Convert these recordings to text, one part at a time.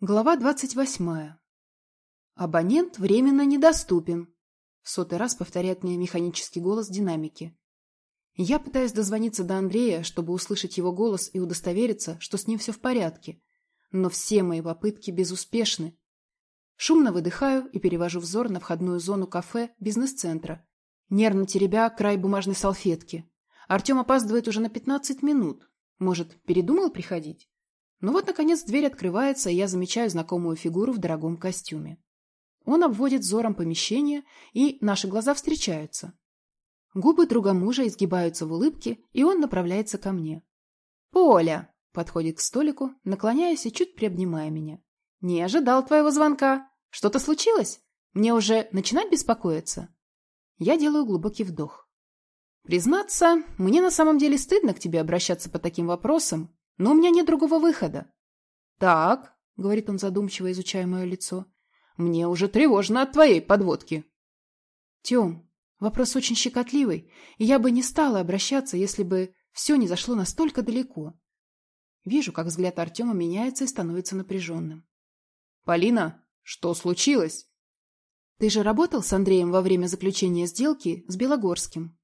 Глава двадцать восьмая. Абонент временно недоступен. В сотый раз повторяет мне механический голос динамики. Я пытаюсь дозвониться до Андрея, чтобы услышать его голос и удостовериться, что с ним все в порядке. Но все мои попытки безуспешны. Шумно выдыхаю и перевожу взор на входную зону кафе бизнес-центра, нервно теребя край бумажной салфетки. Артем опаздывает уже на пятнадцать минут. Может, передумал приходить? Но вот, наконец, дверь открывается, и я замечаю знакомую фигуру в дорогом костюме. Он обводит взором помещение, и наши глаза встречаются. Губы друга мужа изгибаются в улыбке, и он направляется ко мне. «Поля!» — подходит к столику, наклоняясь и чуть приобнимая меня. «Не ожидал твоего звонка. Что-то случилось? Мне уже начинать беспокоиться?» Я делаю глубокий вдох. «Признаться, мне на самом деле стыдно к тебе обращаться по таким вопросам, но у меня нет другого выхода. Так, говорит он задумчиво, изучая мое лицо, мне уже тревожно от твоей подводки. Тем, вопрос очень щекотливый, и я бы не стала обращаться, если бы все не зашло настолько далеко. Вижу, как взгляд Артема меняется и становится напряженным. Полина, что случилось? Ты же работал с Андреем во время заключения сделки с Белогорским.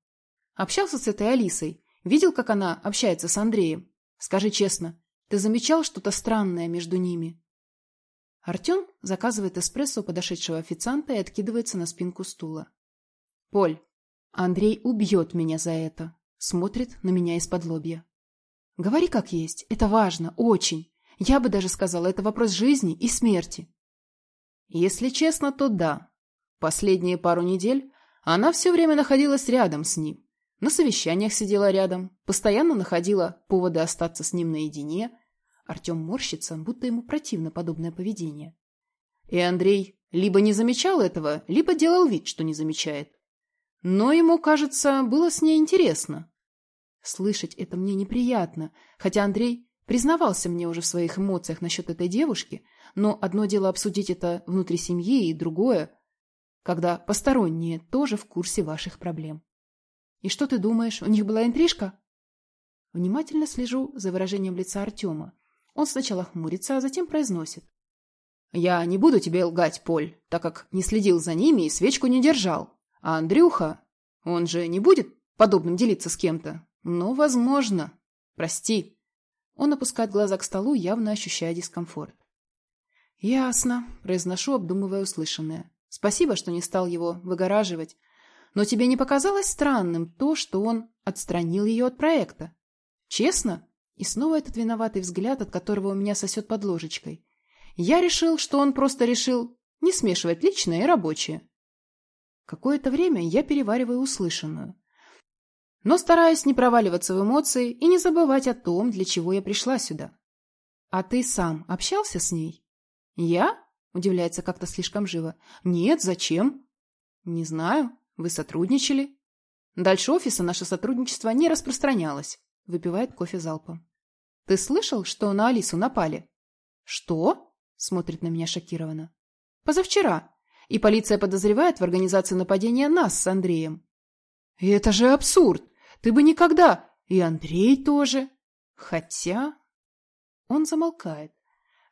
Общался с этой Алисой, видел, как она общается с Андреем. Скажи честно, ты замечал что-то странное между ними? Артем заказывает эспрессо у подошедшего официанта и откидывается на спинку стула. Поль, Андрей убьет меня за это. Смотрит на меня из-под лобья. Говори как есть, это важно, очень. Я бы даже сказала, это вопрос жизни и смерти. Если честно, то да. Последние пару недель она все время находилась рядом с ним. На совещаниях сидела рядом, постоянно находила поводы остаться с ним наедине. Артем морщится, будто ему противно подобное поведение. И Андрей либо не замечал этого, либо делал вид, что не замечает. Но ему, кажется, было с ней интересно. Слышать это мне неприятно, хотя Андрей признавался мне уже в своих эмоциях насчет этой девушки, но одно дело обсудить это внутри семьи, и другое, когда посторонние тоже в курсе ваших проблем. И что ты думаешь, у них была интрижка? Внимательно слежу за выражением лица Артема. Он сначала хмурится, а затем произносит. Я не буду тебе лгать, Поль, так как не следил за ними и свечку не держал. А Андрюха, он же не будет подобным делиться с кем-то. Но, возможно. Прости. Он опускает глаза к столу, явно ощущая дискомфорт. «Ясно», — произношу, обдумывая услышанное. «Спасибо, что не стал его выгораживать, но тебе не показалось странным то, что он отстранил ее от проекта? Честно? И снова этот виноватый взгляд, от которого у меня сосет под ложечкой. Я решил, что он просто решил не смешивать личное и рабочее. Какое-то время я перевариваю услышанную. Но стараюсь не проваливаться в эмоции и не забывать о том, для чего я пришла сюда. А ты сам общался с ней? Я? Удивляется как-то слишком живо. Нет, зачем? Не знаю. Вы сотрудничали? Дальше офиса наше сотрудничество не распространялось. Выпивает кофе залпом. Ты слышал, что на Алису напали? Что? Смотрит на меня шокированно. Позавчера. И полиция подозревает в организации нападения нас с Андреем. Это же абсурд. Ты бы никогда... И Андрей тоже. Хотя... Он замолкает.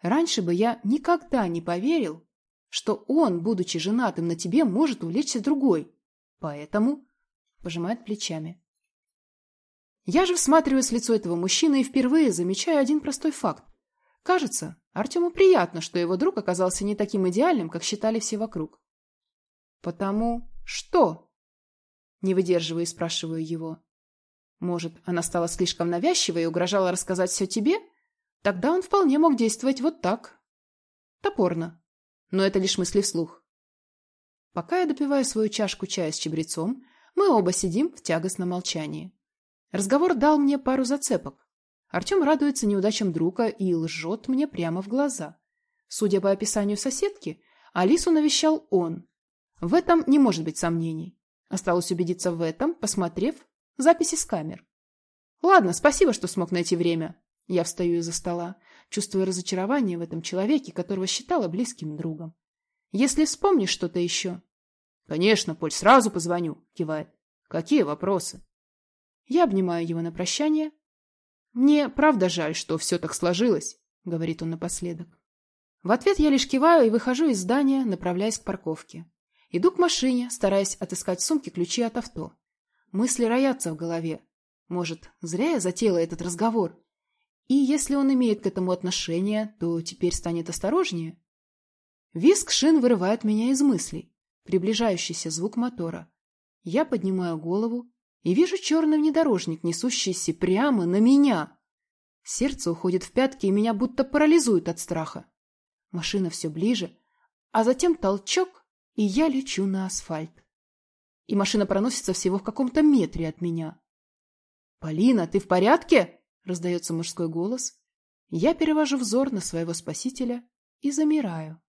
Раньше бы я никогда не поверил, что он, будучи женатым на тебе, может увлечься другой. Поэтому пожимает плечами. Я же всматриваюсь в лицо этого мужчины и впервые замечаю один простой факт. Кажется, Артему приятно, что его друг оказался не таким идеальным, как считали все вокруг. Потому что? Не выдерживаю и спрашиваю его. Может, она стала слишком навязчивой и угрожала рассказать все тебе? Тогда он вполне мог действовать вот так. Топорно. Но это лишь мысли вслух. Пока я допиваю свою чашку чая с чабрецом, мы оба сидим в тягостном молчании. Разговор дал мне пару зацепок. Артем радуется неудачам друга и лжет мне прямо в глаза. Судя по описанию соседки, Алису навещал он. В этом не может быть сомнений. Осталось убедиться в этом, посмотрев записи с камер. Ладно, спасибо, что смог найти время. Я встаю из-за стола, чувствуя разочарование в этом человеке, которого считала близким другом. Если вспомнишь что-то еще. — Конечно, Поль, сразу позвоню, — кивает. — Какие вопросы? Я обнимаю его на прощание. — Мне правда жаль, что все так сложилось, — говорит он напоследок. В ответ я лишь киваю и выхожу из здания, направляясь к парковке. Иду к машине, стараясь отыскать в сумке ключи от авто. Мысли роятся в голове. Может, зря я затеяла этот разговор? И если он имеет к этому отношение, то теперь станет осторожнее? Виск шин вырывает меня из мыслей. Приближающийся звук мотора. Я поднимаю голову и вижу черный внедорожник, несущийся прямо на меня. Сердце уходит в пятки, и меня будто парализует от страха. Машина все ближе, а затем толчок, и я лечу на асфальт. И машина проносится всего в каком-то метре от меня. «Полина, ты в порядке?» — раздается мужской голос. Я перевожу взор на своего спасителя и замираю.